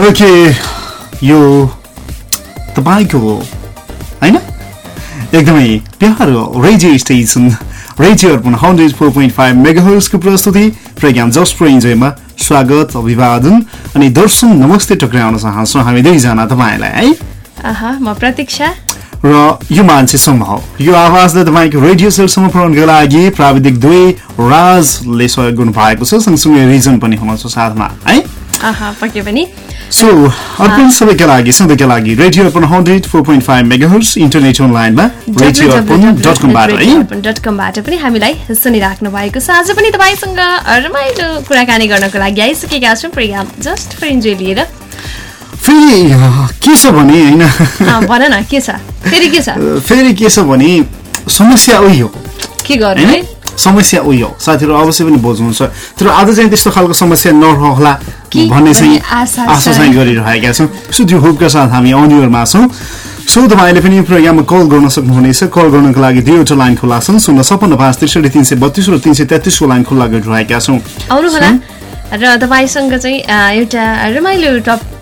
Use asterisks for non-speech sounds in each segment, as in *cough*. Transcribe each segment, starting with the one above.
Okay यो तपाईँको होइन एकदमै प्यारो radio station radio Arpan hundred four point five मेगाहर्सको प्रस्तुति प्रोग्राम जस्ट फर इन्जोयमा स्वागत अभिवादन अनि दर्शन नमस्ते टक्राउन चाहन्छौँ हामी दुईजना तपाईँलाई है म प्रतीक्षा र यो मान्छे सम्भव यो आवाजले तपाईँको रेडियो सेलसम्म पुऱ्याउनको लागि प्राविधिक दुवै राजले सहयोग गर्नु भएको छ सँगसँगै रिजन पनि हुनुहुन्छ साथमा है पक्कै पनि सो अर्पण सबैका लागि सधैँका लागि radio Arpan hundred four point five megahertz internet अनलाइनमा रेडियो अर्पण डट कमबाट है? डट कमबाट पनि हामीलाई सुनिराख्नु भएको छ। आज पनि तपाईँसँग रमाइलो कुराकानी गर्नको लागि आइसकेका छौँ। प्रोग्राम जस्ट फर इन्जोय लिएर। फेरि के छ भने होइन? भन न के छ? फेरि के छ? फेरि के छ भने समस्या उही हो। के गर्नु समस्या उही हो। साथीहरू अवश्य पनि बुझ्नुहुन्छ। तर आज चाहिँ त्यस्तो खालको समस्या नरहला। भन्ने चाहिँ आशा चाहिँ गरिरहेका छौँ। सो त्यो होपका साथ हामी अनियरमा छौँ। सो तपाईँले पनि प्रोग्राममा कल गर्न सक्नुहुनेछ। कल गर्नको लागि दुईवटा लाइन खुल्ला छन्। शून्य सपन्न पाँच त्रिसठी तिन सय बत्तिस र तिन सय तेत्तिसको लाइन खुल्ला गरिरहेका छौँ। र तपाईँसँग चाहिँ एउटा रमाइलो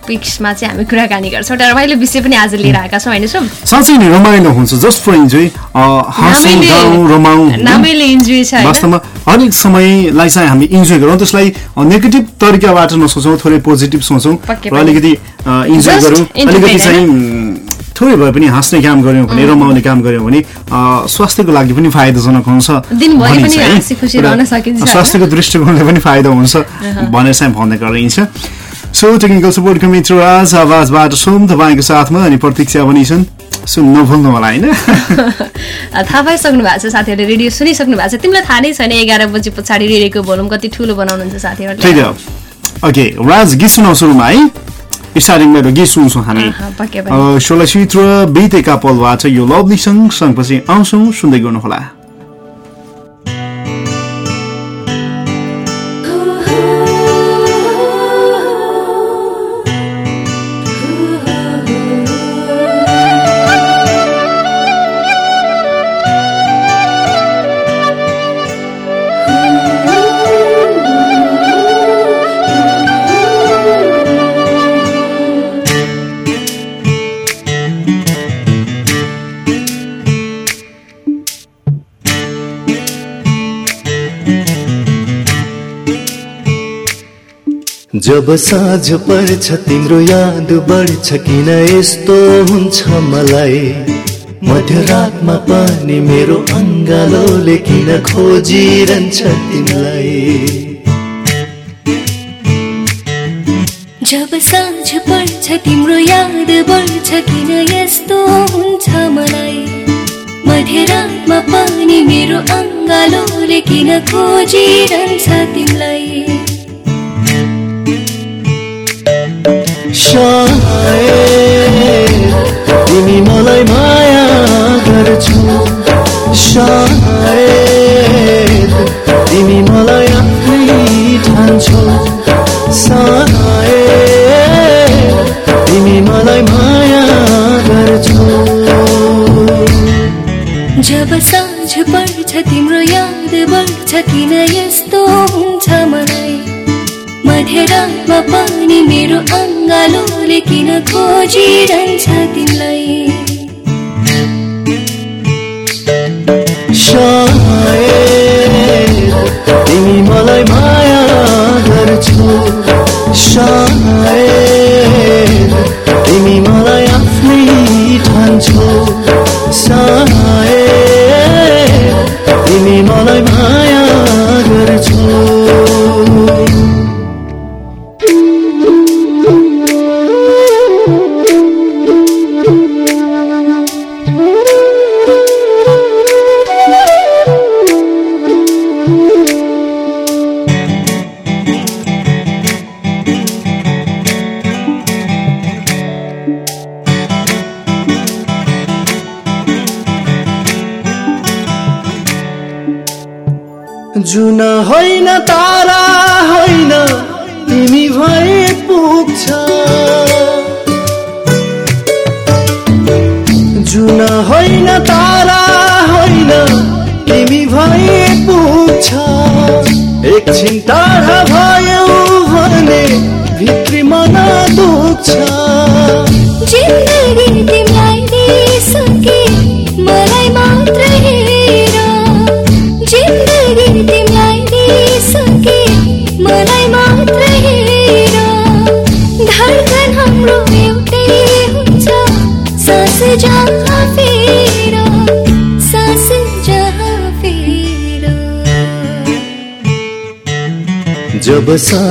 टपिक्समा चाहिँ हामी कुराकानी गर्छौँ एउटा रमाइलो विषय पनि आज लिएर आएका छौँ होइन साँच्चै नै रमाइलो हुन्छ जस्ट फर इन्जोय नामैले इन्जोय छ वास्तवमा हरेक समयलाई चाहिँ हामी इन्जोय गरौँ त्यसलाई नेगेटिभ तरिकाबाट नसोचौँ थोरै पोजिटिभ सोचौँ र अलिकति इन्जोय गरौँ। अलिकति चाहिँ थोरै भए पनि हाँस्ने काम गऱ्यौँ भने रमाउने काम गऱ्यौँ भने स्वास्थ्यको लागि पनि फाइदाजनक हुन्छ। स्वास्थ्यको दृष्टिकोणले पनि फाइदा हुन्छ भनेर चाहिँ भन्ने गरिन्छ सो टेक्निकल सपोर्टको मित्र राज आवाजबाट सोम तपाईँको साथमा अनि प्रतीक्षा पनि छन् सुन नभुल्नु होला होइन थाहा पाइसक्नु भएको छ साथीहरूले रेडियो सुनिसक्नु भएको छ। तिमीलाई थाहा नै छैन एघार बजी पछाडि रेडियोको भोलुम कति ठुलो बनाउनुहुन्छ साथीहरूले। ओके राज गीत सुनाउ सुरुमा है। स्टार्टिङमा गीत सुन्छौँ हामी। सोलचित्र बितेका पलबाट यो लभली सङ्ग सँगपछि आउँछौँ सुन्दै गर्नुहोला। जब साँझ पर्छ तिम्रो याद बढ्छ किन यस्तो हुन्छ मलाई? मध्यरातमा पनि मेरो अङ्गालोले किन खोजिरहन्छ तिमीलाई? जब साँझ पर्छ तिम्रो याद बढ्छ किन यस्तो हुन्छ मलाई? मध्यरातमा पनि मेरो अङ्गालोले किन खोजिरहन्छ तिमीलाई? तिमी मलाई माया गर्छौ। सायद तिमी मलाई आफ्नै ठान्छौ। सायद तिमी मलाई माया गर्छौ। जब साँझ पर्छ तिम्रो याद बढ्छ किन यस्तो हुन्छ मलाई? मध्यरातमा पनि मेरो अङ्गालोले किन खोजिरहन्छ तिमीलाई? तिमी मलाई माया गर्छौ। तिमी मलाई आफ्नै ठान्छौ। तिमी मलाई माया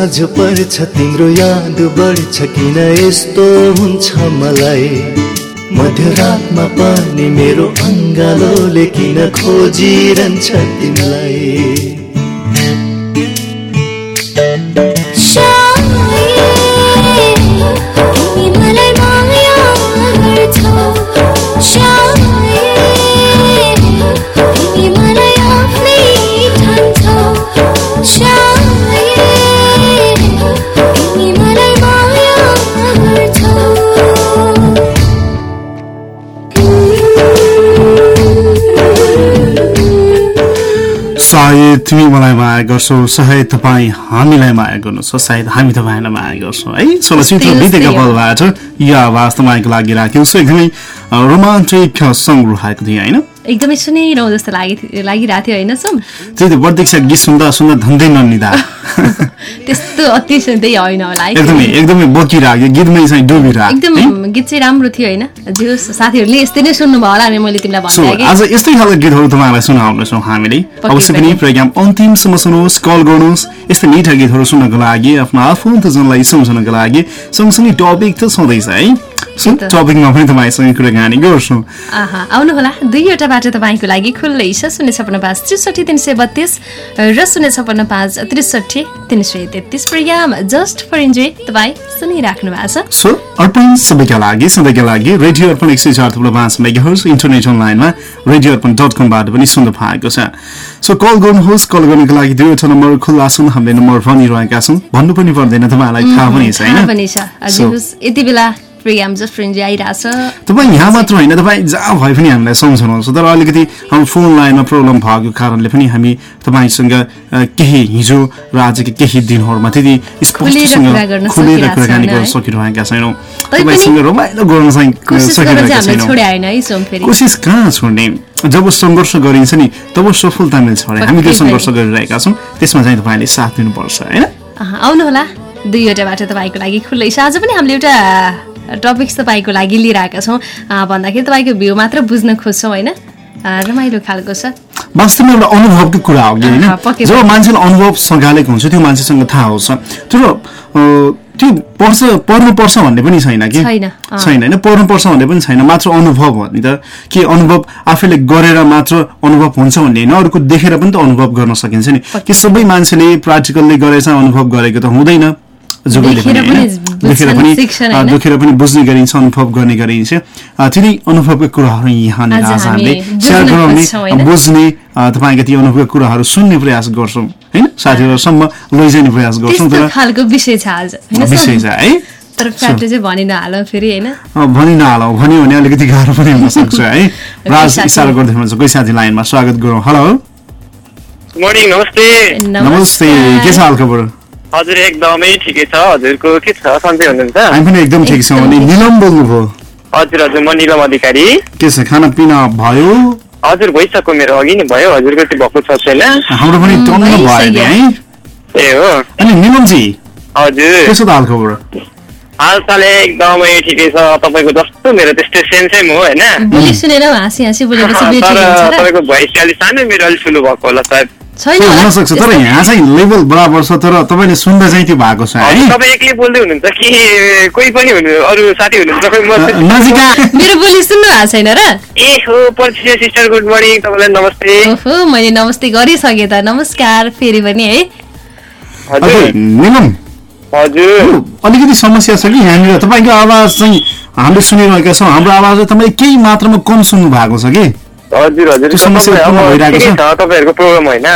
साँझ पर्छ तिम्रो याद बढ्छ किन यस्तो हुन्छ मलाई? मध्यरातमा पनि मेरो अङ्गालोले किन खोजिरहन्छ तिमीलाई? तिमी मलाई माया गर्छौ सायद तपाईँ हामीलाई माया गर्नुहुन्छ सायद हामी तपाईँलाई माया गर्छौँ है चलचित्र त्यस्तै बितेका। पलबाट यो आवाज तपाईँको लागि राख्यौँ सो एकदमै रोमान्टिक सङ्ग राखेको थियो होइन। एकदमै सुनिरहँ जस्तो लागि लागिरहेको थियो होइन सुम त्यही त प्रत्यक्ष गीत सुन्दा सुन्दा धन्दै ननिदा। *laughs* त्यस्तो अति सुन्दै होइन होला एकदमै एकदमै बकिरहेको गीतमै चाहिँ डुबिरहेको एकदम गीत चाहिँ राम्रो थियो होइन। जे साथीहरूले यस्तै नै सुन्नुभयो होला अनि मैले तिमीलाई सो भन्दै आज यस्तै खालको गीतहरू तपाईँलाई सुनाउनेछौँ हामीले। अवश्य पनि। पनि। प्रोग्राम अन्तिमसम्म सुन्नुहोस् कल गर्नुहोस् यस्तै मिठा गीतहरू सुन्नको लागि आफ्नो आफन्तजनलाई सम्झनको लागि सँगसँगै टपिक त छँदैछ। त। टपिकमा पनि तपाईँसँग कुराकानी गर्छौँ। आउनुहोला। दुईवटा बाटो तपाईँको लागि खुल्लै छ। शून्य छपन्न पाँच त्रिसठी तिन सय बत्तिस र शून्य छपन्न पाँच त्रिसठी तिन सय तेत्तिस प्रोग्राम जस्ट फर इन्जोय तपाईँ सुनिराख्नु भएको छ। सो अर्पण सबैका लागि सधैँका लागि रेडियो अर्पण एक सय चार थुप्रो पाँच मेगाहर्स इन्टरनेट अनलाइनमा रेडियो अर्पण डट कमबाट पनि सुन्नु पाएको छ। सो कल गर्नुहोस्। कल गर्नुको लागि दुईवटा नम्बर खुल्ला छन्। हामीले नम्बर भनिरहेका छौँ। भन्नु पनि पर्दैन। तपाईँलाई थाहा पनि छ यति बेला प्रोग्राम जस्ट फर इन्जोय आइरहेछ। तपाईँ यहाँ मात्र होइन तपाईँ जहाँ भए पनि हामीलाई सम्झाउनुहुन्छ तर अलिकति हाम्रो फोन लाइनमा प्रब्लम भएको कारणले पनि हामी तपाईँसँग केही हिजो र आजको केही दिनहरूमा त्यति स्पष्टसँग खुलेर कुराकानी गर्न? सकिरहेका छैनौँ। तपाईँसँग रमाइलो गर्न कोसिस सकिरहेका हामीले छैनौँ। कहाँ छोड्ने? जब सङ्घर्ष गरिन्छ नि तब सफलता मिल्छ अरे। हामी त्यो पक्कै सङ्घर्ष। गरिरहेका छौँ। त्यसमा चाहिँ तपाईँले साथ दिनुपर्छ होइन? आउनुहोला। दुईवटा बाटो तपाईँको लागि खुल्लै छ। आज पनि हामीले एउटा टपिक्स तपाईँको लागि लिएर आएका छौँ भन्दाखेरि तपाईँको भ्यू मात्र बुझ्न खोज्छौँ होइन? रमाइलो खालको छ। वास्तवमा एउटा अनुभवको कुरा हो कि होइन? जब। मान्छेले अनुभव सँगालेको हुन्छ त्यो मान्छेसँग थाहा हुन्छ। तर त्यो पर्छ पर्नुपर्छ भन्ने पनि छैन कि? छैन, होइन? पर्नुपर्छ भन्ने पनि छैन मात्र अनुभव हो नि त। के अनुभव आफैले गरेर मात्र अनुभव हुन्छ भन्ने होइन? अरूको देखेर पनि त अनुभव गर्न सकिन्छ नि। कि सबै मान्छेले प्र्याक्टिकल्ली गरेर चाहिँ अनुभव गरेको त हुँदैन। जोगैले देखेर पनि देखेर पनि बुझ्ने गरिन्छ अनुभव गर्ने गरिन्छ। अ, तिनै अनुभवको कुराहरू यहाँनिर आज आज हामी हामीले सेयर गराउने? बुझ्ने तपाईँका ती अनुभवका कुराहरू सुन्ने प्रयास गर्छौँ होइन? साथीहरूसम्म लैजाने प्रयास गर्छौँ। विषय छ आज होइन विषय सोम? छ है? तर फ्याटले चाहिँ भनि नहालौँ फेरि होइन? भनि नहालौँ भन्यो भने अलिकति गाह्रो पनि हुन सक्छ है? *laughs* राज साथी? इसारा गर्दै हुनुहुन्छ। कोही साथी लाइनमा स्वागत गरौँ। हेलो। मर्निङ नमस्ते। नमस्ते। के छ हालखबर? हजुर एकदमै ठिकै छ। हजुरको के छ? सन्चै हुनुहुन्छ? हामी पनि एकदम ठिक छौँ। अनि निलम बोल्नुभयो। हजुर हजुर म निलम अधिकारी। के छ? खानापिना भयो? हजुर भइसक्यो मेरो अघि नै भयो। हजुरको त्यो भएको छ छैन। हाम्रो पनि टन्न भयो नि। है। ए हो। अनि निलमजी हजुर। के छ त हालखबर? हालचाल एकदमै ठिकै छ। तपाईँको जस्तो मेरो त्यस्तै सेम सेम हो होइन? बोली सुनेर हाँसी हाँसी बोलेपछि *laughs* तर तपाईँको भोइस चाहिँ अलिक सानो मेरो अलिक ठुलो भएको होला सायद छैन त्यो होला। हुन सक्छ तर यहाँ चाहिँ लेभल बराबर छ तर तपाईँले सुन्दा चाहिँ त्यो भएको छ है। हजुर, तपाईँ एक्लै बोल्दै हुनुहुन्छ कि कोही पनि हुनु अरू साथी हुनुहुन्छ कोही म न- नजिका मेरो बोली सुन्नु भएको छैन र? ए हो पर्सिया सिस्टर गुड मर्निङ तपाईँलाई नमस्ते। ओहो मैले नमस्ते गरिसकेँ त नमस्कार फेरि पनि है। निलम। हजुर। अलिकति समस्या छ कि यहाँनिर? तपाईँको आवाज चाहिँ हामीले सुनिरहेका छौँ। हाम्रो आवाज तपाईँले केही मात्रामा कम सुन्नु भएको छ कि? हजुर हजुर। तपाईँहरूको प्रोग्राम होइन।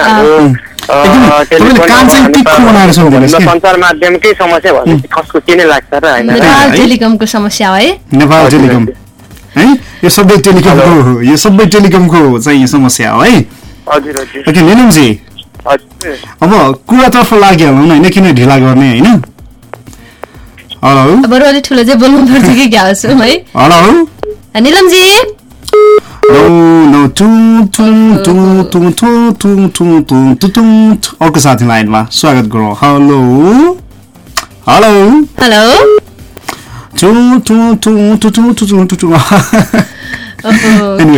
सञ्चार माध्यमकै समस्या भनेपछि कसको के नै लाग्छ र टेलिकमको समस्या है नेपाल टेलिकम। है? यो सबै टेलिकमको यो सबै टेलिकमको चाहिँ समस्या हो है। हजुर हजुर। ओके निलमजी। अब कुरातर्फ लाग्यो भनौँ होइन किन ढिला गर्ने होइन? हेलो। बरु अलिक ठुलो चाहिँ बोल्नु पर्छ कि घ्याउ है? हेलो। निलमजी। हेलो। अर्को साथी लाइनमा स्वागत गरौँ हेलो हेलो हेलो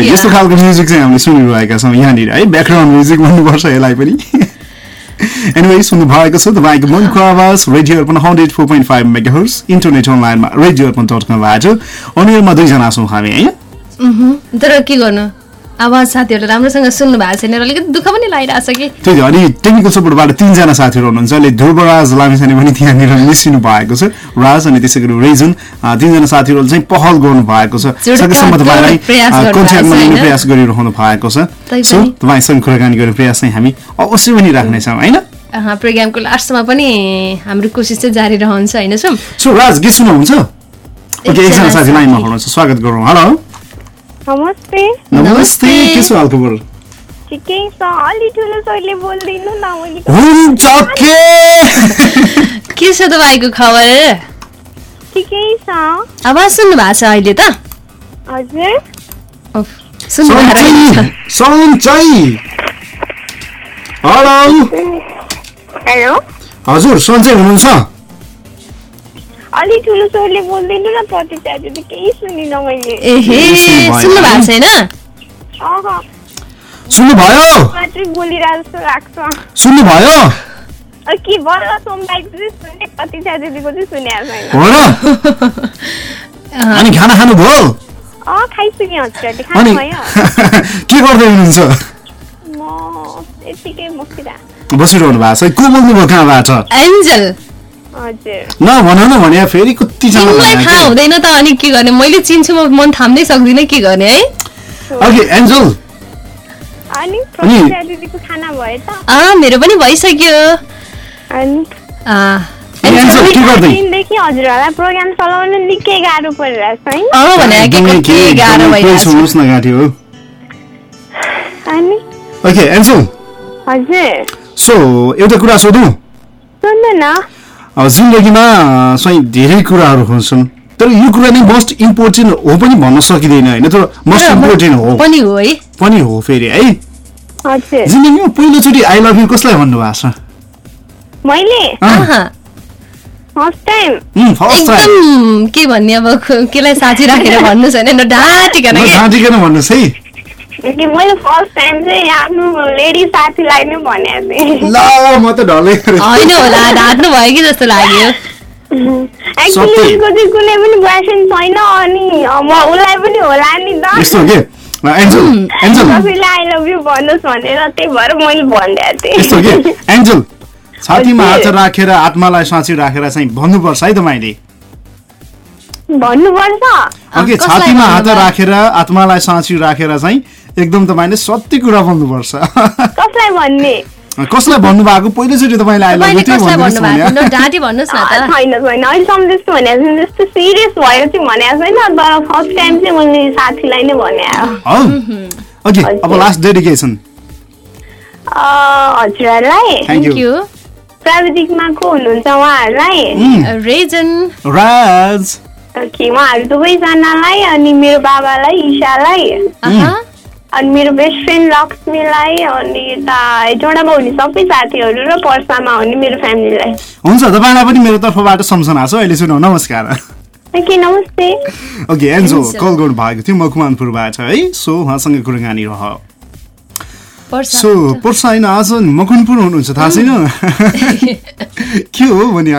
यस्तो खालको म्युजिक चाहिँ हामीले सुनिरहेका छौँ यहाँनिर है ब्याकग्राउन्ड म्युजिक भन्नुपर्छ यसलाई पनि एनिवे सुन्नु भएको छ तपाईँको मनको आवाज radio Arpan hundred four point five mega hertz internet अनलाइनमा रेडियो अर्पण डट छ अनियरमा दुईजना छौँ हामी है तर के गर्नु आवाज साथीहरूले राम्रोसँग सुन्नु भएको छैन र अलिकति दुःख पनि लागिरहेछ कि? त्यही अनि टेक्निकल सपोर्टबाट तिनजना साथीहरू हुनुहुन्छ। अहिले ध्रुवराज लामिछाने पनि त्यहाँनिर मिसिनु भएको छ। राज अनि त्यसै गरी रेजन तिनजना साथीहरूले चाहिँ पहल गर्नु भएको छ। सकेसम्म तपाईँलाई कन्ट्याक्टमा छ, लिने? प्रयास गरिरहनु भएको छ। सो। तपाईँसँग कुराकानी गर्ने प्रयास चाहिँ हामी अवश्य पनि राख्नेछौँ होइन? प्रोग्रामको लास्टमा पनि हाम्रो कोसिस चाहिँ जारी रहन्छ होइन सो राज गीत सुन्नुहुन्छ ओके एकजना साथी। लाइनमा। हुनुहुन्छ। स्वागत गरौँ। हेलो? नमस्ते। नमस्ते के छ हाल खबर? ठिकै छ अलि ठुलो स्वरले बोलिदिनु न मैले हुन्छ ओके। के छ तपाईँको खबर? ठिकै छ। आवाज सुन्नु भएको छ अहिले त? हजुर। ओफ, सुन्नु। सन्चै। हेलो। हेलो। हजुर सन्चै हुनुहुन्छ? अलि ठुलो स्वरले बोलिदिनु न प्रतीक्षा दिदी केही सुनिनँ मैले। एहे सुन्नु भयो। सुन्नु भएको छैन? सुन्नुभयो? मात्रै बोलिरहेको जस्तो लाग्छ। सुन्नुभयो? अ, कि बल्ल सोमबाई चाहिँ सुने प्रतीक्षा दिदीको चाहिँ सुनेको छैन अनि खाना खानुभयो? अँ खाइसकेँ हजुर अनि खानुभयो *laughs* के गर्दै हुनुहुन्छ? म बसिरहनु भएको छ को बोल्नुभयो कहाँबाट? एन्जल। न भन न भने फेरि कतिजना थाहा। हुँदैन त अनि के गर्ने? मैले चिन्छु म मन थाम्नै सक्दिनँ के गर्ने है? Okay Angel. अनि खाना भयो त? मेरो पनि भइसक्यो। अनि? अँ, अनि एन्जल के गर्दै? दिनदेखि हजुरहरूलाई प्रोग्राम चलाउनु निकै गाह्रो परिरहेछ है? अँ भने के एकदमै कति के- गाह्रो एकदमै भइरहेछ सुन्नुहोस् न गाँठी हो। अनि? Okay Angel. हजुर। सो एउटा कुरा सोधौँ? जिन्दगीमा चाहिँ धेरै कुराहरू हुन्छन् तर यो कुरा नै मोस्ट इम्पोर्टेन्ट हो पनि भन्न सकिँदैन होइन तर मोस्ट इम्पोर्टेन्ट हो। पनि हो है। पनि हो फेरि है। जिन्दगीमा पहिलोचोटि आई लभ यु कसलाई भन्नुभएको छ? मैले? अहँ, फर्स्ट टाइम फर्स्ट टाइम एकदम के भन्ने अब केलाई साथी राखेर भन्नुहोस् होइन ढाँटिकन भन्नुहोस् है। मैले फर्स्ट टाइम चाहिँ आफ्नो लेडी साथीलाई नै भनेको थिएँ। ल म त डरले होइन होला ढाँट्नु भयो कि जस्तो लाग्यो। एक्चुली सत्य। उसको चाहिँ कुनै पनि बोयफ्रेन्ड छैन अनि म उसलाई पनि होला नि त। यस्तो हो के एन्जल एन्जल कसैलाई आई लभ यु भन्नुहोस् भनेर त्यही भएर मैले भनिदिएको यस्तो हो थिएँ के? एन्जल छातीमा हात। राखेर आत्मालाई साँची राखेर चाहिँ भन्नुपर्छ है तपाईँले भन्नुपर्छ। ओके कसलाई छातीमा हात? राखेर आत्मालाई साँची राखेर चाहिँ एकदम तपाईँले सत्य कुरा भन्नुपर्छ। कसलाई भन्ने? कसलाई भन्नुभएको? पहिलोचोटि तपाईँले आई लभ यु कसलाई भन्नुहोस् भने। ल, ढाँटी भन्नुहोस् न त। छैन छैन अहिलेसम्म त्यस्तो भनेको छैन। त्यस्तो सिरियस भयो चाहिँ भनेको छैन। तर फर्स्ट टाइम चाहिँ मैले साथीलाई नै भने हौ। ओके अब। लास्ट डेडिकेसन हजुरहरूलाई। थ्याङ्क यू प्राविधिकमा को हुनुहुन्छ उहाँहरूलाई? रेजन। राज। कि उहाँहरू दुवैजनालाई अनि मेरो बाबालाई ईशालाई अनि मेरो बेस्ट फ्रेन्ड लक्ष्मीलाई अनि यता जोडामा हुने सबै साथीहरू र पर्सामा हुने मेरो फ्यामिलीलाई। हुन्छ तपाईँलाई पनि मेरो तर्फबाट सम्झना छ। अहिले सुनौ नमस्कार। ओके नमस्ते। ओके एन्जो। कल गर्नु भएको थियो मकवानपुरबाट है? सो उहाँसँग कुराकानी रह। सो पर्सा होइन आज मकवानपुर हुनुहुन्छ थाहा छैन? *laughs* के हो भने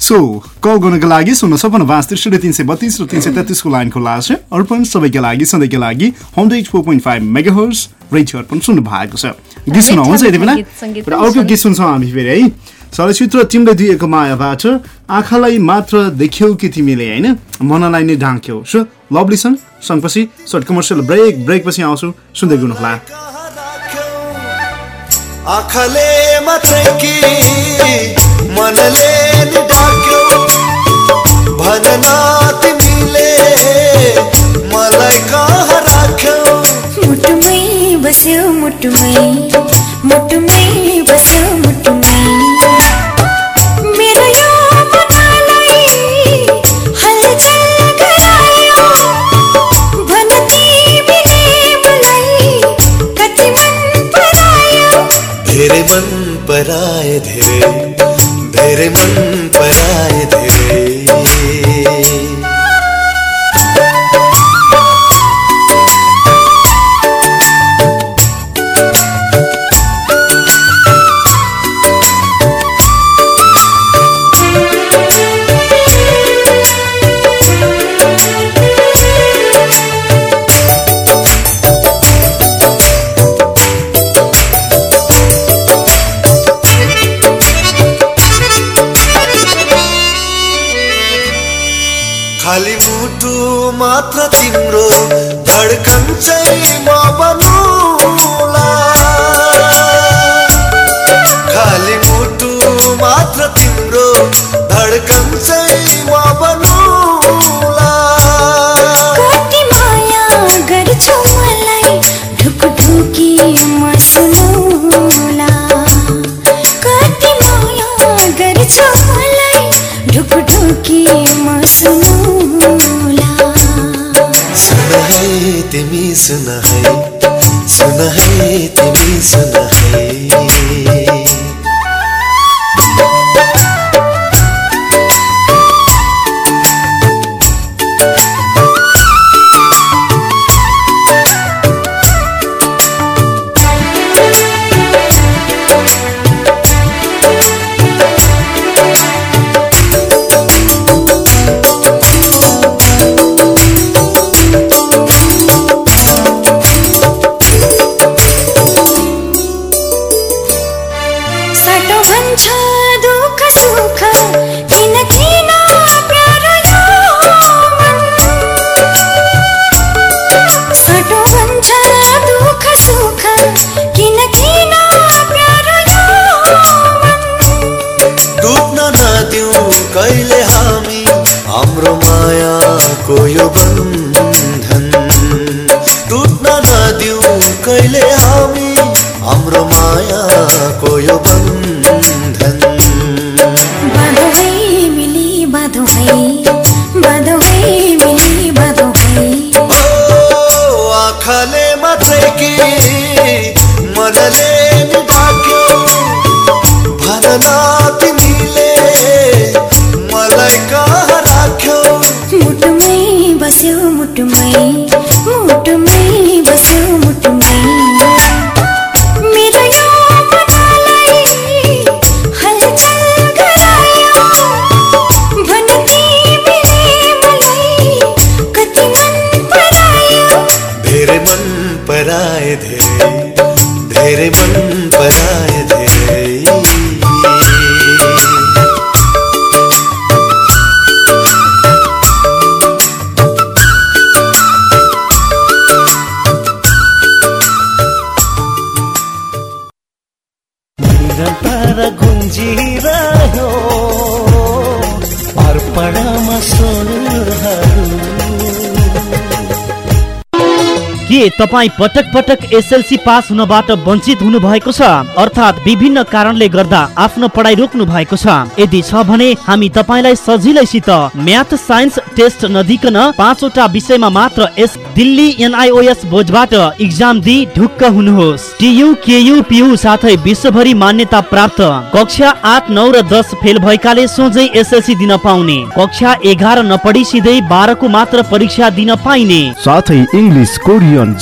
सो कल गर्नको लागि शून्य सपन्न पाँच त्रिसठी तिन सय बत्तिस र तिन सय तेत्तिसको लाइन खुला छ अर्पण सबैका लागि सधैँका लागि hundred four point five mega hertz radio Arpan सुन्नु भएको छ। गीत सुन्नुहुन्छ यति बेला? र अर्को गीत सुन्छौँ हामी फेरि है? चलचित्र तिमीले दिएको मायाबाट आँखालाई मात्र देख्यौ कि तिमीले होइन? मनलाई नै ढाँक्यौ। सो लभली सङ सङपछि सर्ट कमर्सियल ब्रेक ब्रेक पछि आउँछु। सुन्दै गर्नुहोला आँखाले मात्रै कि मनले नि ढाक्यो? भन न तिमीले मलाई कहाँ राख्यौ? मुटुमै बस्यो मुटुमै। मुटुमै बस्यो। वर के तपाईँ पटक पटक एसएलसी पास हुनबाट वञ्चित हुनु भएको छ। अर्थात् विभिन्न कारणले गर्दा आफ्नो पढाइ रोक्नु भएको छ। यदि छ भने हामी तपाईँलाई सजिलैसित म्याथ साइन्स टेस्ट नदिकन पाँचवटा विषयमा मात्र यस दिल्ली एनआइओएस बोर्डबाट इक्जाम दिई ढुक्क हुनुहोस्। टियु केयु पियु साथै विश्वभरि मान्यता प्राप्त। कक्षा आठ नौ र दस फेल भएकाले सोझै एसएलसी दिन पाउने। कक्षा एघार नपढी सिधै बाह्रको मात्र परीक्षा दिन पाइने। साथै इङ्ग्लिस कोरियन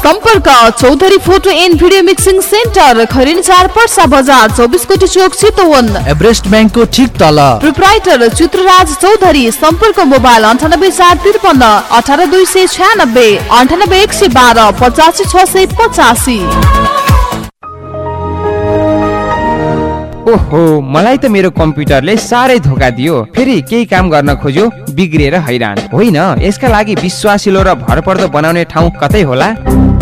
सम्पर्क Chaudhary photo and video mixing center खरिन चार पर्सा बजार चौबिस कोटी चोक चितवन। एभरेस्ट ब्याङ्कको ठिक तल। प्रोप्राइटर चित्रराज चौधरी सम्पर्क मोबाइल अन्ठानब्बे चार त्रिपन्न अठार दुई सय छ्यानब्बे अन्ठानब्बे एक सय बाह्र पचासी छ सय पचासी। ओहो मलाई त मेरो कम्प्युटरले साह्रै धोका दियो। फेरि केही काम गर्न खोज्यो बिग्रिएर हैरान। होइन यसका लागि विश्वासिलो र भरपर्दो बनाउने ठाउँ कतै होला?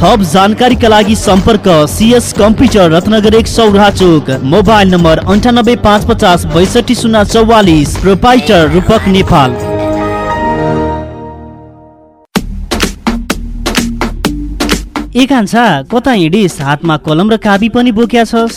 थप जानकारीका लागि सम्पर्क सिएस कम्प्युटर रत्नगर एक सौरा चोक मोबाइल नम्बर अन्ठानब्बे पाँच पचास बैसठी शून्य चौवालिस प्रोपाइटर रूपक नेपाल। ए कान्छा कता हिँडिस? हातमा कलम र काबी पनि बोक्या छस्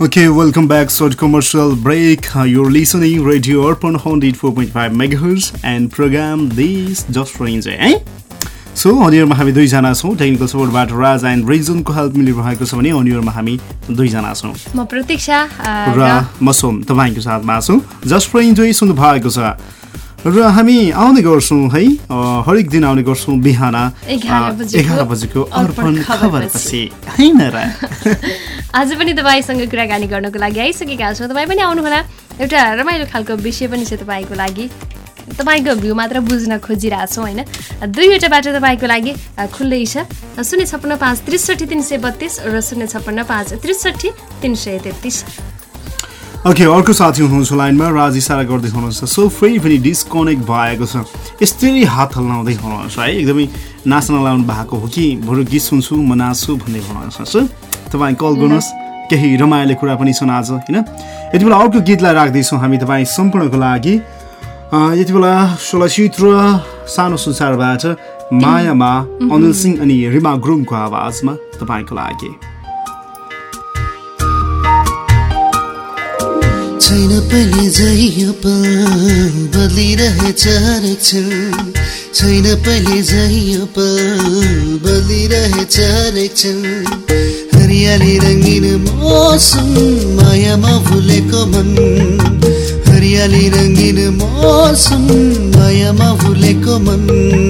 Okay, welcome back. Short commercial break. Uh, you're listening Radio Arpan 104.5 MHz and program This Just for Enjoy. है सो अनियरमा हामी दुईजना छौँ टेक्निकल सपोर्टबाट राज एन्ड रिजनको हेल्प मिलिरहेको छ भने अनियरमा हामी दुईजना छौँ म प्रतीक्षा र म सोम तपाईँको साथमा छौँ जस्ट फर इन्जोय सुन्नु भएको छ र हामी आउने गर्छौँ है हरेक दिन आउने गर्छौँ बिहान एघार बजेको अर्पण खबरपछि। होइन र? *laughs* आज पनि तपाईँसँग कुराकानी गर्नको लागि आइसकेका छौँ। तपाईँ पनि आउनुहोला। एउटा रमाइलो खालको विषय पनि छ तपाईँको लागि। तपाईँको भ्यू मात्र बुझ्न खोजिरहेछौँ होइन? दुईवटा बाटो तपाईँको लागि खुल्लै छ। शून्य छप्पन्न पाँच त्रिसठी तिन सय बत्तिस र शून्य छप्पन्न पाँच त्रिसठी तिन सय तेत्तिस। ओके अर्को साथी हुनुहुन्छ लाइनमा राज इसारा गर्दै हुनुहुन्छ। सो फेरि पनि डिस्कनेक्ट भएको छ। यस्तै हात हल्लाउँदै हुनुहुन्छ है? एकदमै नाच्न लाउनु भएको हो कि? बरु गीत सुन्छु म नाच्छु भन्दै हुनुहुन्छ सो तपाईँ कल गर्नुहोस्। केही रमाइलो कुरा पनि छन् आज होइन? यति बेला अर्को गीतलाई राख्दैछौँ हामी तपाईँ सम्पूर्णको लागि। यति बेला चलचित्र सानो संसारबाट मायामा अनिल सिंह अनि रिमा गुरुङको आवाजमा तपाईँको लागि। छैन पहिले जय पल बदलिरहेछ हरेक क्षण छैन पहिले जय पल बदलिरहेछ हरेक क्षण हरियाली रङ्गिन मौसम मायामा भुलेको मन। हरियाली रङ्गिन मौसम मायामा भुलेको मन।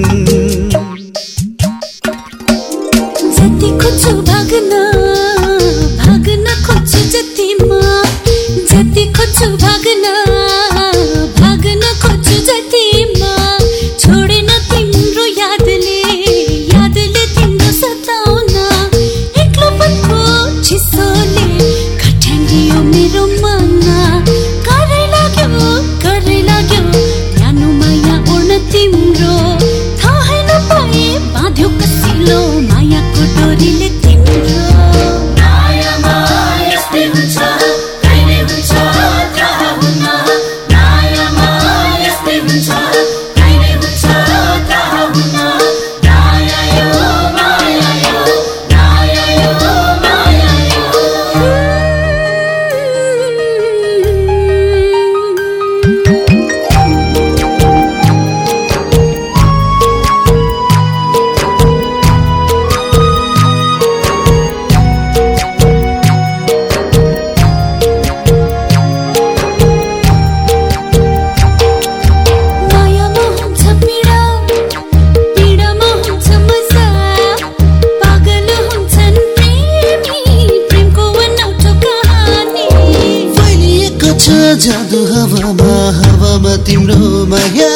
जादु हावामा हावामा तिम्रो माया।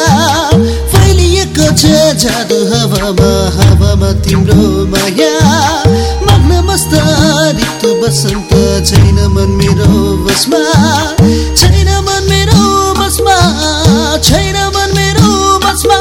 फैलिएको छ जादु हावामा हावामा तिम्रो माया। मग्न मस्त ऋतु बसन्त छैन मन मेरो बसमा। छैन मन मेरो बसमा छैन मन मेरो बसमा।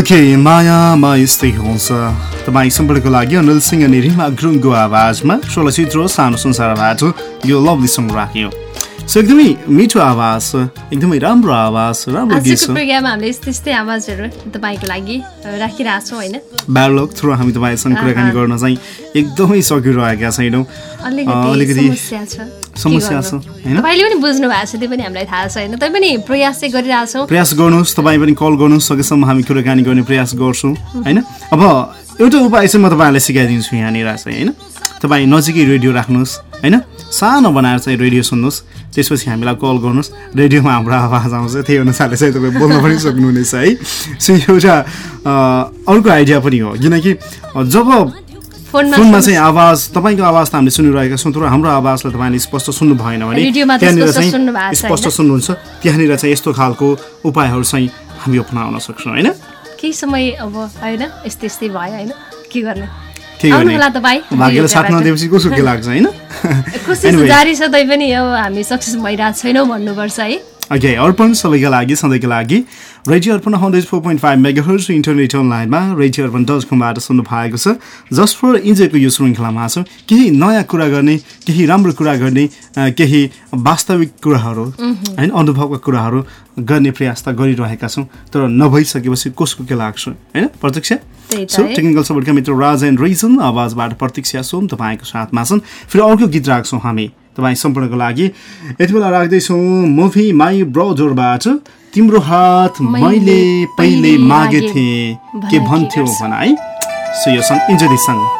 ओके मायामा यस्तै हुन्छ तपाईँ सम्पर्कको लागि अनिल सिंह अनि रिमा गुरुङको आवाजमा चलचित्र सानो संसारबाट यो लभली सङ्ग राख्यो सो एकदमै मिठो आवाज एकदमै राम्रो आवाज राम्रो गीत छ। प्रोग्राममा हामीले यस्तै यस्तै आवाजहरू तपाईँको लागि राखिरहेको छौँ होइन? ब्याडलक थ्रु हामी तपाईँसँग कुराकानी गर्न चाहिँ एकदमै सकिरहेका छैनौँ। अलिकति समस्या छ। छ? होइन? तपाईँले पनि बुझ्नु भएको छ त्यो पनि हामीलाई थाहा छैन तै पनि प्रयास चाहिँ गरिरहेछौँ प्रयास गर्नुहोस् तपाईँ पनि कल गर्नुहोस् सकेसम्म हामी कुराकानी गर्ने प्रयास गर्छौँ होइन? अब एउटा उपाय चाहिँ म तपाईँहरूलाई सिकाइदिन्छु यहाँनिर चाहिँ होइन? तपाईँ नजिकै रेडियो राख्नुहोस्। होइन? सानो बनाएर चाहिँ रेडियो सुन्नुहोस्। त्यसपछि हामीलाई कल गर्नुहोस्। रेडियोमा हाम्रो आवाज आउँछ। त्यही अनुसारले चाहिँ तपाईँ बोल्न पनि सक्नुहुनेछ है? सो एउटा अर्को आइडिया पनि हो। किनकि जब फोनमा चाहिँ आवाज तपाईँको आवाज त हामीले सुनिरहेका छौँ तर हाम्रो आवाजलाई तपाईँले स्पष्ट सुन्नु भएन भने त्यहाँनिर स्पष्ट चाहिँ स्पष्ट? सुन्नुहुन्छ। त्यहाँनिर चाहिँ यस्तो खालको उपायहरू चाहिँ हामी अपनाउन सक्छौँ होइन? केही समय अब होइन? यस्तै यस्तै भयो होइन? के गर्ने? भाग्यले साथ। नदिएपछि कसो के लाग्छ होइन? कोसिस जारी छ तै पनि अब हामी सक्सेस भइरहेको छैनौँ भन्नुपर्छ है। ओके अर्पण सबैका लागि सधैँका लागि। Radio Arpan hundred four point five megahertz internet अनलाइनमा रेडियो अर्पण डट कमबाट सुन्नु भएको छ। जस्ट फर इन्जोयको यो श्रृङ्खलामा छौँ। केही नयाँ कुरा गर्ने केही राम्रो कुरा गर्ने केही वास्तविक कुराहरू होइन अनुभवका कुराहरू गर्ने प्रयास त गरिरहेका छौँ तर नभइसकेपछि कसको के लाग्छ होइन प्रत्यक्ष सो। टेक्निकल सपोर्टका मित्र राज एन्ड रिजन आवाजबाट प्रतीक्षा सोम तपाईँको साथमा छन्। फेरि अर्को गीत राख्छौँ हामी। तपाईँ सम्पूर्णको लागि। यति बेला राख्दैछौँ मुभी माई ब्राउजरबाट तिम्रो हात मैले पहिले मागे थिएँ के भन्थ्यो भन है? सो यो सङ्ग इन्जोय दिस सङ्ग।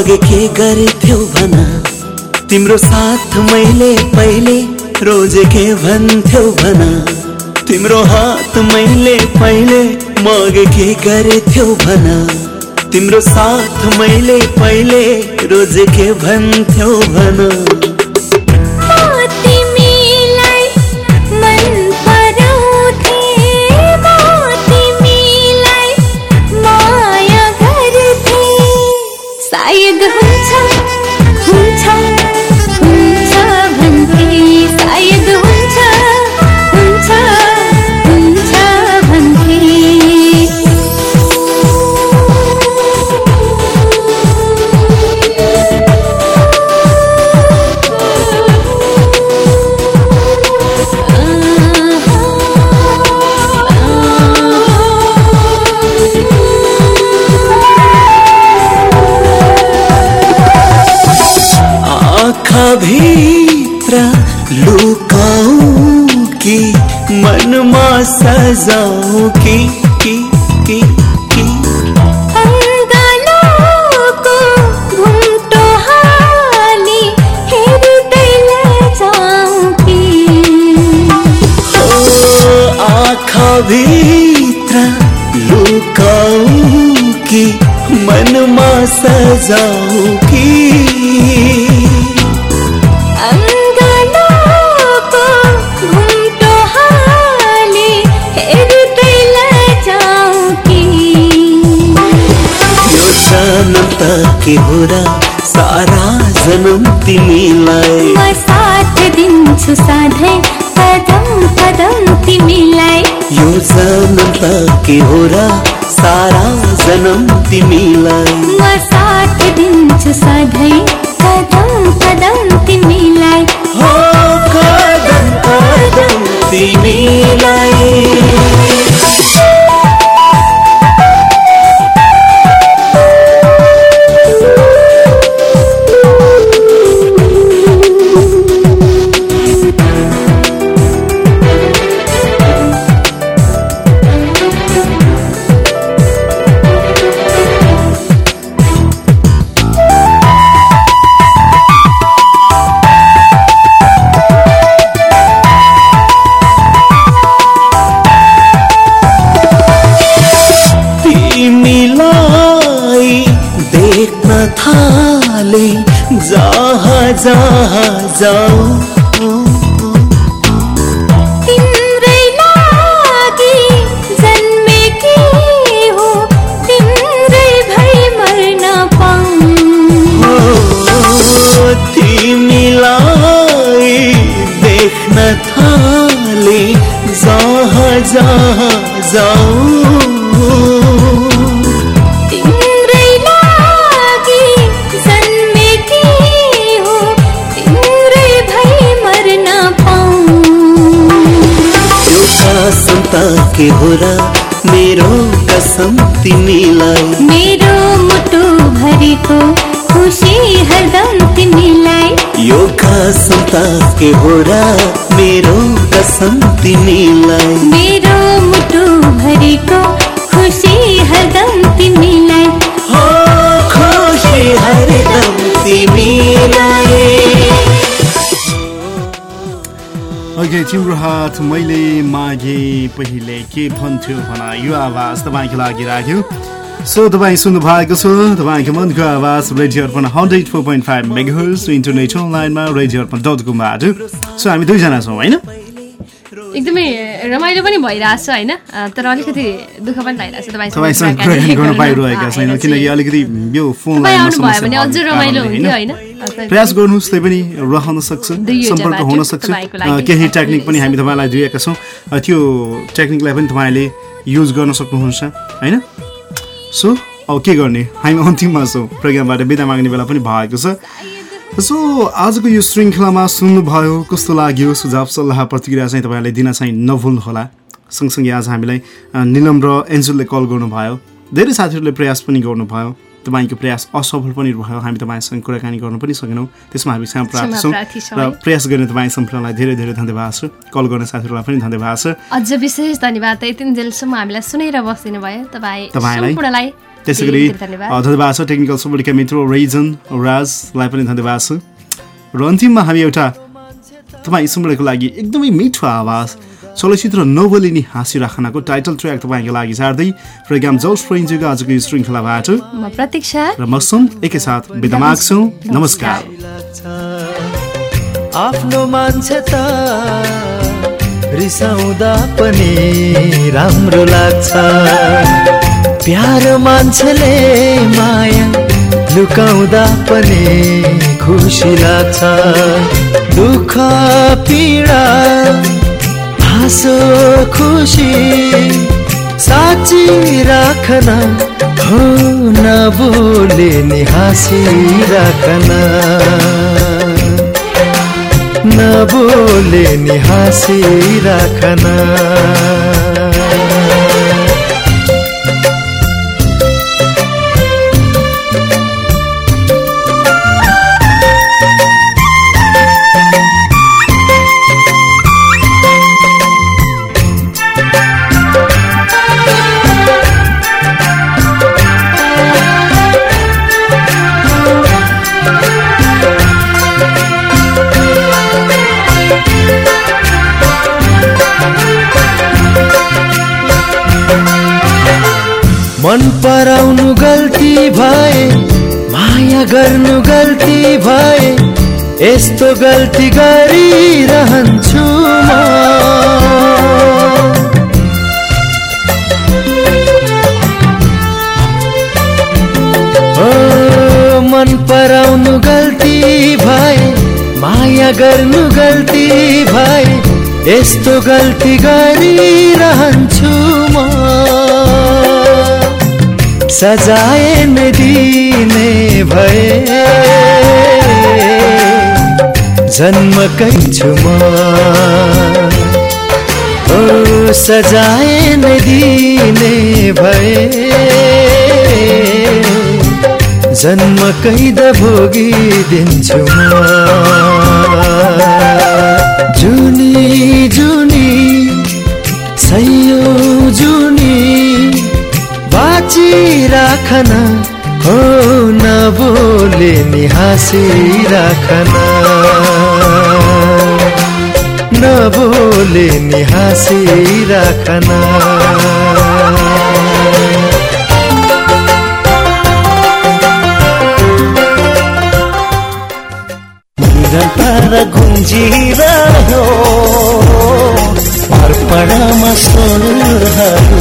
मागे के गर्थ्यौ भन। तिम्रो साथ मैले पहिले रोजे के भन्थ्यौ भन। तिम्रो हात मैले पहिले मागे के गर्थ्यौ भन। तिम्रो साथ मैले पहिले रोजे के भन्थ्यौ भन। सजाऊ कि कि कि कि जाऊँ भित्र लुकाऊ कि मनमा सजाऊ के हो र सारा जन्म तिमीलाई। म साथ दिन्छु सधैँ कदम कदम तिमीलाई। यो जन्म त के हो र सारा जन्म तिमीलाई। म साथ दिन्छु सधैँ थाले जहाँ जहाँ जाऊ। थाले जहाँ जहाँ जाऊ। के हो र मेरो कसम तिमीलाई। मेरो मुटु भरिको खुसी हरदम तिमीलाई। यो कसम त के हो र मेरो कसम तिमीलाई। तिम्रो हात मैले मागे पहिले के भन्थ्यो भन यो आवाज तपाईँको लागि राख्यो। सो तपाईँ सुन्नु भएको छ तपाईँको मनको आवाज radio Arpan hundred four point five megahertz internet अनलाइनमा रेडियो अर्पण डट कमबाट सो हामी दुईजना छौँ होइन? एकदमै रमाइलो पनि भइरहेछ होइन? तर अलिकति दुःख पनि लागिरहेछ तपाईँसँग पाइरहेका छैनौँ किनकि। अलिकति यो फोन आउनुभयो भने अझ रमाइलो हुन्थ्यो होइन? प्रयास गर्नुहोस् त्यही पनि रहन सक्छ सम्पर्क हुन सक्छ। केही टेक्निक पनि हामी तपाईँलाई दिएका छौँ। त्यो टेक्निकलाई पनि तपाईँले युज गर्न सक्नुहुन्छ होइन? सो अब के गर्ने? हामी अन्तिममा छौँ। प्रोग्रामबाट बिदा माग्ने बेला पनि भएको छ। सो आजको यो श्रृङ्खलामा सुन्नुभयो कस्तो लाग्यो? सुझाव सल्लाह प्रतिक्रिया चाहिँ तपाईँहरूले दिन चाहिँ नभुल्नुहोला। सँगसँगै आज हामीलाई निलम र एन्जुलले कल गर्नुभयो। धेरै साथीहरूले प्रयास पनि गर्नुभयो। तपाईँको प्रयास असफल पनि भयो। हामी तपाईँसँग कुराकानी गर्न पनि सकेनौँ। त्यसमा हामी क्षमा प्रार्थी छौँ। र। प्रयास गर्ने तपाईँ सम्पूर्णलाई धेरै धेरै धन्यवाद छ। कल गर्ने साथीहरूलाई पनि धन्यवाद छ। अझ विशेष धन्यवाद यति जेलसम्म हामीलाई सुनेर बसिदिनु भयो तपाईँ तपाईँलाई त्यसै गरी धन्यवाद। छ। टेक्निकल सपोर्टका मित्र रिजन राजलाई पनि धन्यवाद छ। र अन्तिममा हामी एउटा तपाईँ सम्पूर्णको लागि एकदमै मिठो आवाज चलचित्र नोबलिनी हाँसी राखनाको टाइटल ट्र्याक तपाईँको लागि सार्दै प्रोग्राम जस फ्रेन्जीको आजको यो श्रृङ्खलाबाट प्रतीक्षा। र मौसम एकैसाथ बिदा माग्छौँ। नमस्कार। आफ्नो मान्छे त रिसाउँदा पनि राम्रो लाग्छ। प्यार मान्छेले माया लुकाउँदा पनि खुसी लाग्छ। दुःख पीडा हाँसो खुसी साँची राखन हो नबोले नि हाँसी राखन। नबोले नि हाँसी राखन। गल्ती गरिरहन्छु म। मन पराउनु गल्ती भए माया गर्नु गल्ती भए यस्तो गल्ती गरिरहन्छु म। सजाय दिने भए। जन्मकै छु म। ओ सजाय दिने भए। जन्म कैद भोगिदिन्छु म। जुनी जुनी सयौ जुनी बाँचिराखन हो नबोले नि हाँसिराखन नबोले नि हाँसिराखन निरन्तर गुन्जिरह्यो अर्पणमा स्वरहरू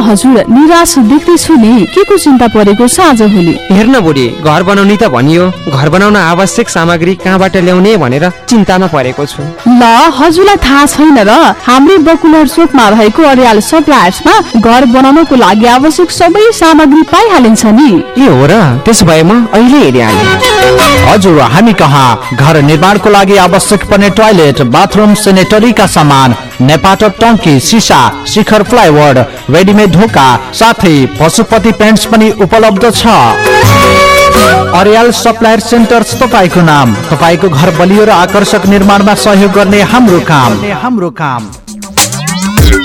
हजुर निराश देख्दैछु नि। के को चिन्ता परेको साँझ होली? हेर्न बुढी घर बनाउने त भनियो। घर बनाउन आवश्यक सामग्री कहाँबाट ल्याउने भनेर चिन्तामा परेको छु। ल हजुरलाई थाहा छैन र। हाम्रै बकुलर चोकमा रहेको अरियाल सप्लायर्समा घर बनाउनको लागि आवश्यक सबै सामग्री पाइहालिन्छ नि। ए हो र त्यसो भए म अहिले हेरिहालेँ हजुर हामी कहाँ? घर निर्माणको लागि आवश्यक पर्ने टोयलेट बाथरुम सेनेटरीका सामान नेपाटक टङ्की सिसा शिखर फ्लाइओभर रेडिमेड ढोका साथै पशुपति पेन्ट्स पनि उपलब्ध छ। अर्याल सप्लायर सेन्टर्स तपाईँको नाम तपाईँको घर बलियो र आकर्षक निर्माणमा सहयोग गर्ने हाम्रो काम। हाम्रो काम।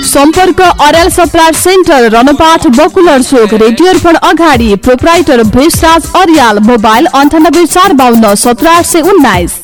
सम्पर्क अर्याल सप्लायर सेन्टर रनपाठ बकुलर चोक रेडियो अगाडि प्रोपराइटर भेषराज अर्याल मोबाइल अन्ठानब्बे चार बाहन्न सत्र आठ सय उन्नाइस।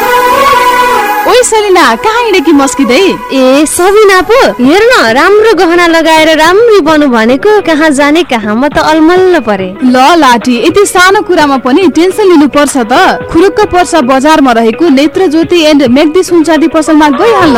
सलिना कहाँ हिँडेकी मस्किँदै? ए सबिना पो हेर न राम्रो गहना लगाएर राम्री बनु भनेको कहाँ जाने कहाँ म त अलमल्ल परे। ल लाठी यति सानो कुरामा पनि टेन्सन लिनु पर्छ त। खुरुक्क पर्छ बजारमा रहेको नेत्र ज्योति एन्ड मेग्दी सुनचाँदी पसलमा गइहाल्न।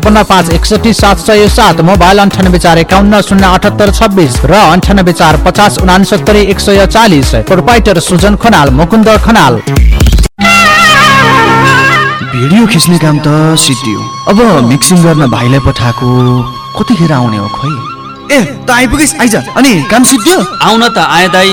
छपन्न पाँच एकसठी सात सय सात मोबाइल अन्ठानब्बे चार एकाउन्न शून्य अठहत्तर छब्बिस र अन्ठानब्बे चार पचास उनासत्तरी एक सय चालिस प्रोपाइटर सुजन खनाल मुकुन्द खनाल। भिडियो खिच्ने काम त सिद्धियो। अब मिक्सिङ गर्न भाइलाई पठाएको कतिखेर आउने हो खोइ? ए त आइपुगेस् आइज। अनि काम सिद्धियो? आउन त आए दाई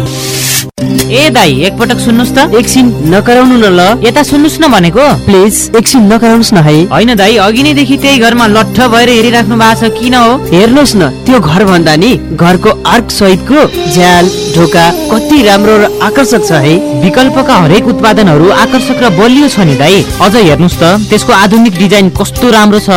ए दाई एकपटक सुन्नुहोस् त। एकछिन नकराउनु न ल। यता सुन्नुहोस् न भनेको। प्लिज एकछिन नकराउनुहोस् न है। होइन दाई अघि नैदेखि त्यही घरमा लट्ठ भएर हेरिराख्नु भएको छ किन हो? हेर्नुहोस् न त्यो घर भन्दा नि घरको आर्क सहितको झ्याल ढोका कति राम्रो र आकर्षक छ है। विकल्पका हरेक उत्पादनहरू आकर्षक र बलियो छ नि दाई। अझ हेर्नुहोस् त त्यसको आधुनिक डिजाइन कस्तो राम्रो छ।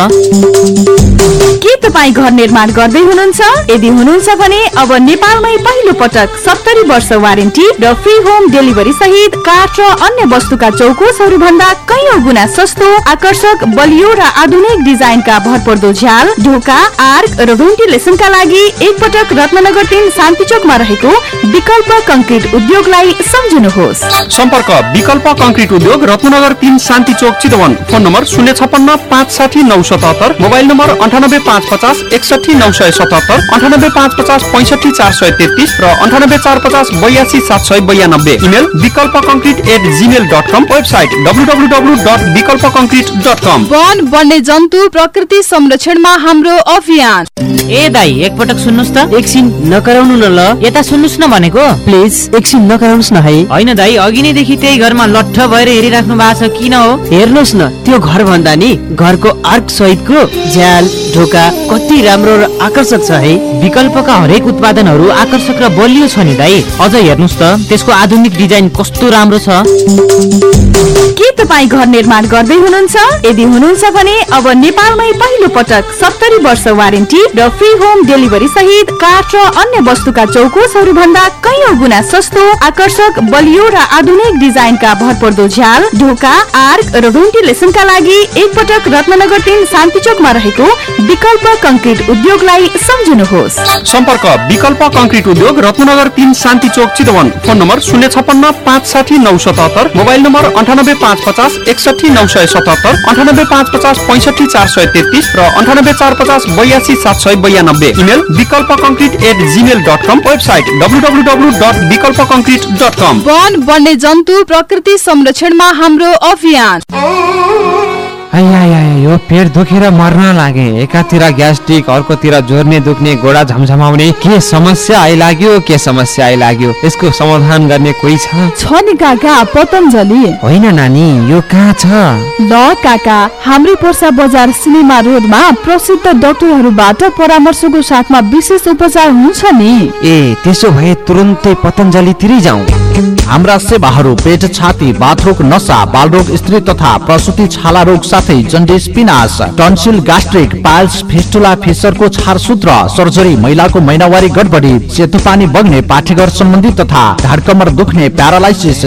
के तपाईँ घर निर्माण गर्दै हुनुहुन्छ? यदि हुनुहुन्छ भने अब नेपालमै पहिलो पटक सत्तरी वर्ष वारेन्टी र फ्री होम डेलिभरी सहित काठ र अन्य वस्तुका चौकोसहरू भन्दा कैयौँ गुणा सस्तो आकर्षक बलियो र आधुनिक डिजाइनका भरपर्दो झ्याल ढोका आर्क र भेन्टिलेसनका लागि एकपटक रत्नगर तिन शान्ति चोकमा रहेको विकल्प कंक्रिट उद्योगलाई सम्झनुहोस्। सम्पर्क विकल्प कंक्रिट उद्योग रत्नगर तिन शान्ति चोक चितवन। फोन नम्बर शून्य छपन्न पाँच साठी नौ सतहत्तर। मोबाइल नम्बर अन्ठानब्बे पाँच पचास एकसठी नौ सय सतहत्तर। अन्ठानब्बे पाँच पचास पैँसठी चार सय तेत्तिस र अन्ठानब्बे चार पचास बयासी सात सय बयानब्बे email Bikalpa concrete at Gmail dot com website W W W dot Bikalpa concrete dot com वन वन्य जन्तु प्रकृति संरक्षणमा हाम्रो अभियान। ए दाई एकपटक सुन्नुहोस् त। एकछिन नकराउनु न ल। यता सुन्नुहोस् न भनेको। प्लिज एकछिन नकराउनुहोस् न है। होइन दाई अघि नैदेखि त्यही घरमा लट्ठ भएर हेरिराख्नु भएको छ किन हो? हेर्नुहोस् न त्यो घर भन्दा नि घरको आर्क सहितको झ्याल ढोका कति राम्रो र आकर्षक छ है। विकल्पका हरेक उत्पादनहरू आकर्षक र बलियो छ नि दाई। अझ हेर्नुहोस् त। त्यसको आधुनिक डिजाइन कस्तो राम्रो छ? के तपाईँ घर निर्माण गर्दै हुनुहुन्छ? यदि हुनुहुन्छ भने अब नेपालमै पहिलो पटक सत्तरी वर्ष वारेन्टी र फ्री होम डेलिभरी सहित काठ र अन्य वस्तुका चौकोसहरू भन्दा कैयौँ गुणा सस्तो आकर्षक बलियो र आधुनिक डिजाइनका भरपर्दो झ्याल ढोका आर्क र भेन्टिलेसनका लागि एकपटक रत्नगर तिन शान्ति चोकमा रहेको विकल्प कंक्रिट उद्योगलाई सम्झनुहोस्। सम्पर्क विकल्प कंक्रिट उद्योग रत्नगर तिन शान्ति चोक चितवन। फोन नम्बर शून्य छपन्न पाँच साठी नौ सतहत्तर मोबाइल नम्बर अन्ठानब्बे पाँच पचास एकसठी नौ सय सतहत्तर अन्ठानब्बे पाँच पचास पैँसठी चार सय तेत्तिस र अन्ठानब्बे चार पचास बयासी सात सय बयानब्बे। Email Bikalpa concrete at Gmail dot com website W W dot Bikalpa dot com वन वन्य जन्तु प्रकृति संरक्षणमा हाम्रो अभियान। यो पेट दुखेर मर्न लागे। एकातिर ग्यास्ट्रिक अर्कोतिर जोर्ने दुख्ने गोडा झमझमाउने। के समस्या आइलाग्यो के समस्या आइलाग्यो? यसको समाधान गर्ने कोही छ? छ नि काका पतञ्जली। होइन नानी यो कहाँ छ? ल काका हाम्रै पर्सा बजार सिनेमा रोडमा प्रसिद्ध डाक्टरहरूबाट परामर्शको साथमा विशेष उपचार हुन्छ नि। ए त्यसो भए तुरुन्तै पतञ्जलीतिरै जाउँ। हाम्रा सेवाहरू पेट छाती बाथरोग नसा बालरोग स्त्री तथा प्रसुति छाला रोग साथै जन्डिस पिनास टन्सिल ग्यास्ट्रिक पाइल्स फिस्टुला फिसरको छारसूत्र सर्जरी महिलाको महिनावारी गडबडी सेतो पानी बग्ने पाठेघर सम्बन्धी तथा ढाडकमर दुख्ने प्यारालाइसिस